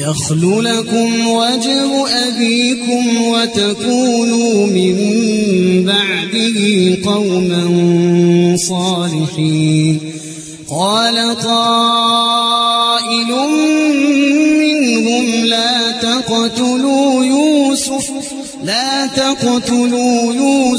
يخل لكم وجه أبيكم وتكونوا من بعده قوما صالحين. قال قائل منهم لا تقتلوا يوسف لا تقتلوا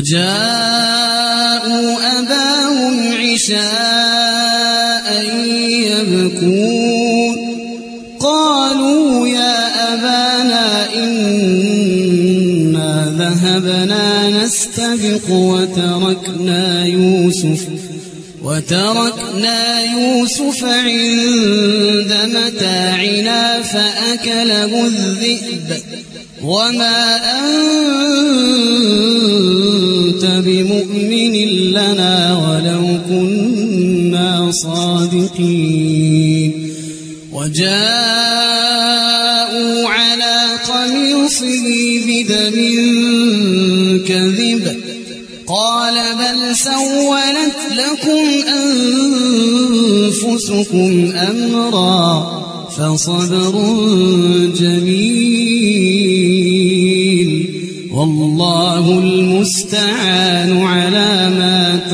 وجاءوا أباهم عشاء يبكون. قالوا يا أبانا إنا ذهبنا نستبق وتركنا يوسف وتركنا يوسف عند متاعنا فأكله الذئب. وما أنت مؤمن لنا ولو كنا صادقين. وجاءوا على قميصه بدم كذب. قال بل سولت لكم أنفسكم أمرا فصبر جميل. والله المستعان على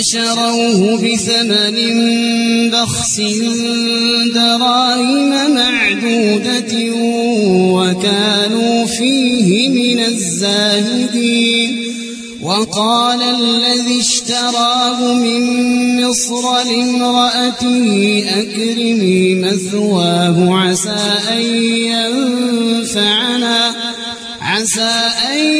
وشروه بثمن بخس دراهم معدودة وكانوا فيه من الزاهدين وقال الذي اشتراه من مصر لامرأته أكرمي مثواه عسى أن ينفعنا عسى أن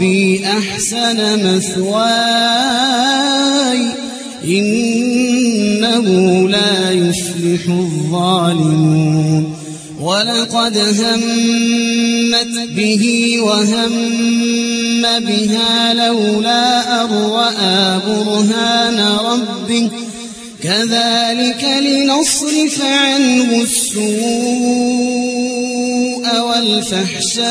ربي أحسن مثواي إنه لا يفلح الظالمون ولقد همت به وهم بها لولا رأى برهان ربه. كذلك لنصرف عنه السوء والفحشاء.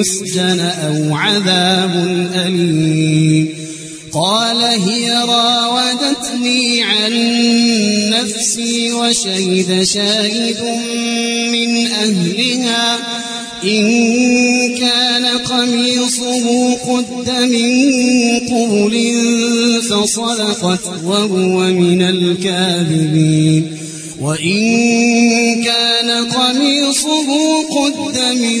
يسجن أو عذاب أليم. قال هي راودتني عن نفسي وشهد شاهد من أهلها. إن كان قميصه قد من قبل فصدقت وهو من الكاذبين. وإن كان قميصه قد من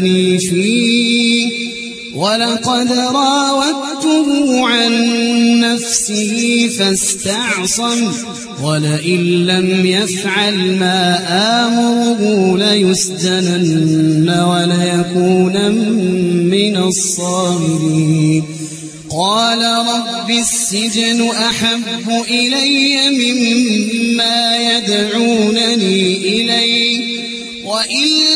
لمتنني فيه. ولقد راودته عن نفسه فاستعصم. ولئن لم يفعل ما آمره ليسجنن وليكون من الصاغرين. قال رب السجن أحب إلي مما يدعونني إليه. وإلا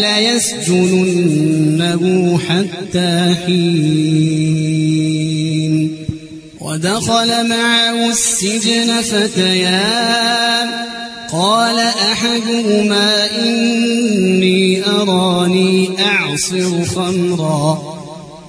ليسجننه حتى حين. ودخل معه السجن فتيان. قال أحدهما إني أراني أعصر خمرا.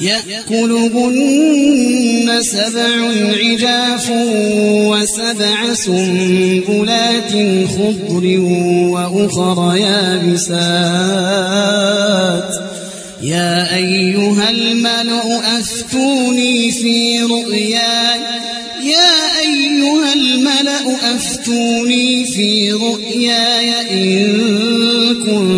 يأكلهن سبع عجاف وسبع سنبلات خضر وأخر يابسات. يا أيها الملأ أفتوني في رؤياي. يا أيها الملأ أفتوني في رؤياي إن كنتم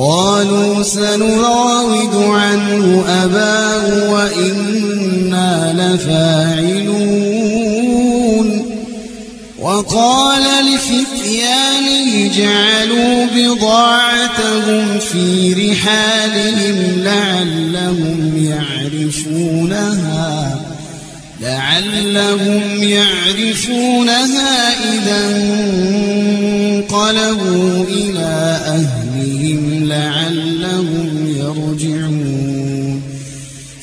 قالوا سنراود عنه أباه وإنا لفاعلون. وقال لفتيانه جعلوا بضاعتهم في رحالهم لعلهم يعرفونها. لعلهم يعرفونها إذا انقلبوا إلى أهلهم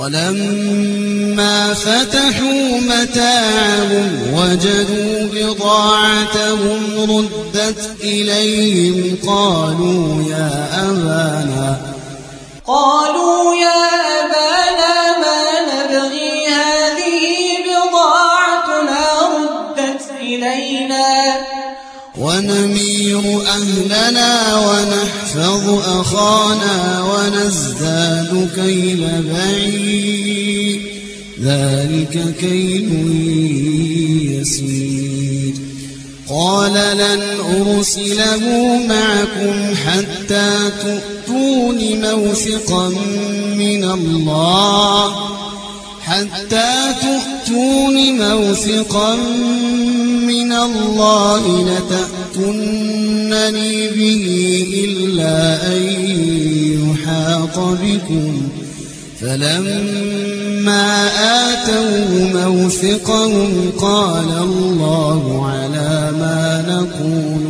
ولما فتحوا متاعهم وجدوا بضاعتهم ردت إليهم قالوا يا أبانا قالوا يا أبانا ما نبغي هذه بضاعتنا ردت إلينا ونمير أهلنا ونحفظ أخانا ونزداد كيل بعيد. ذلك كيل يسير. قال لن أرسله معكم حتى تؤتون موثقا من الله. حتى تؤتون موثقا من الله لتأتونني به إلا أن يحاط بكم. فلما آتوا موثقهم قال الله على ما نقول.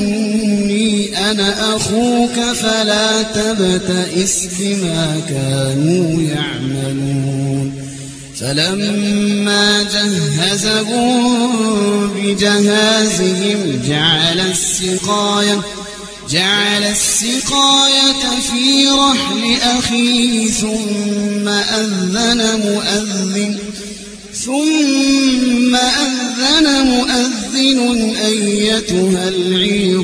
أنا أخوك فلا تبتئس بما كانوا يعملون. فلما جهزهم بجهازهم جعل السقاية جعل السقاية في رحل أخيه ثم أذن مؤذن ثم أذن مؤذن أيتها العير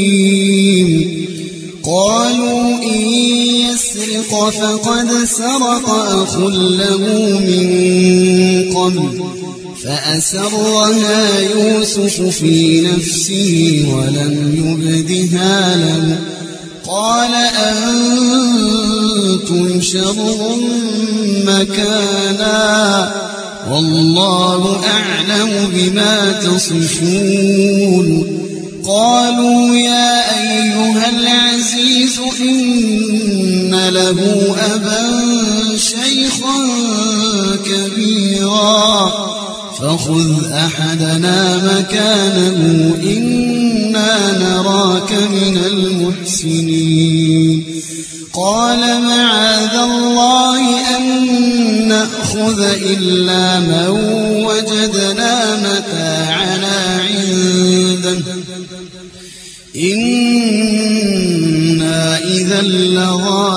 فقد سرق أخ له من قبل فأسرها يوسف في نفسه ولم يبدها له. قال أنتم شر مكانا والله أعلم بما تصفون. قالوا يا أيها العزيز إن له أبا شيخا كبيرا. فخذ أحدنا مكانه إنا نراك من المحسنين. قال معاذ الله أن نأخذ إلا من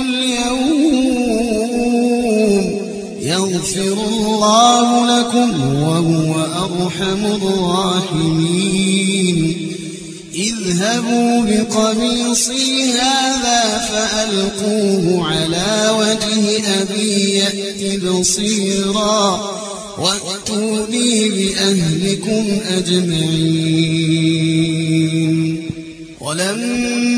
اليوم يغفر الله لكم وهو أرحم الراحمين. اذهبوا بقميصي هذا فألقوه على وجه أبي يأت بصيرا وأتوني بأهلكم أجمعين. ولما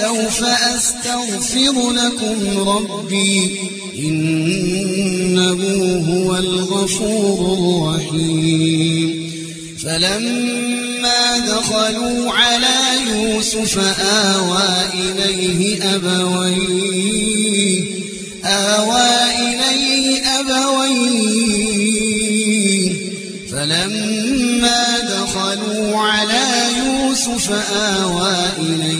سوف أستغفر لكم ربي إنه هو الغفور الرحيم. فلما دخلوا على يوسف آوى إليه أبويه آوى إليه أبويه. فلما دخلوا على يوسف آوى إليه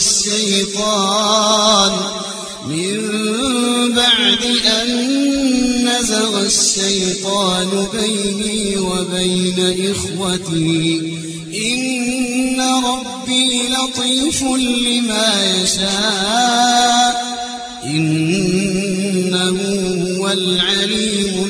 الشيطان. من بعد أن نزغ الشيطان بيني وبين إخوتي إن ربي لطيف لما يشاء إنه هو العليم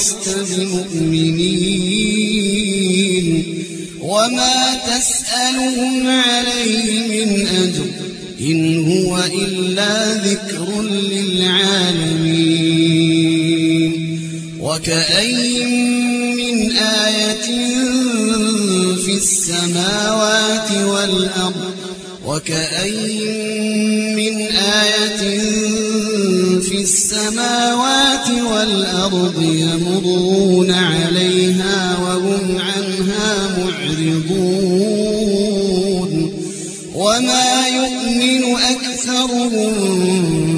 حرصت بمؤمنين وما تسألهم عليه من أجر إن هو إلا ذكر للعالمين وكأي من آية في السماوات والأرض وكأي من آية في السماوات والأرض يمرون عليها وهم عنها معرضون. وما يؤمن أكثرهم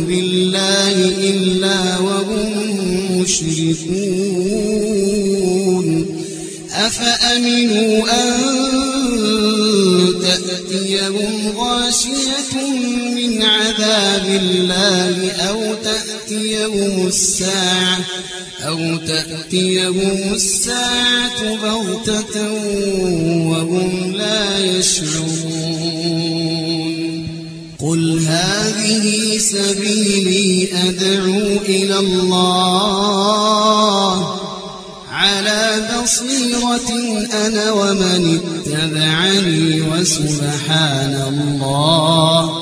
بالله إلا وهم مشركون. أفأمنوا أن تأتيهم غاشية من عذاب الله أو تأتيهم الساعة أو تأتيهم الساعة بغتة وهم لا يشعرون. قل هذه سبيلي أدعو إلى الله. على بصيرة أنا ومن اتبعني وسبحان الله.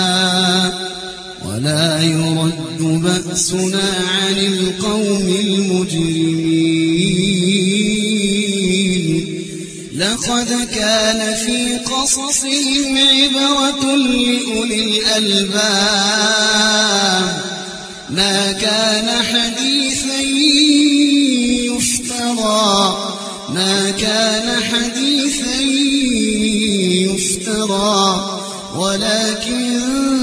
ولا يرد بأسنا عن القوم المجرمين. لقد كان في قصصهم عبرة لأولي الألباب. ما كان حديثا يفترى. ما كان حديثا يفترى. ولكن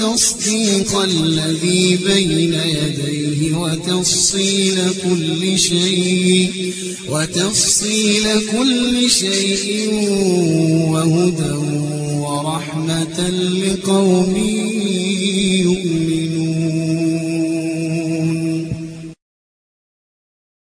وتصديق الذي بين يديه وتفصيل كل شيء وتفصيل كل شيء وهدى ورحمة لقوم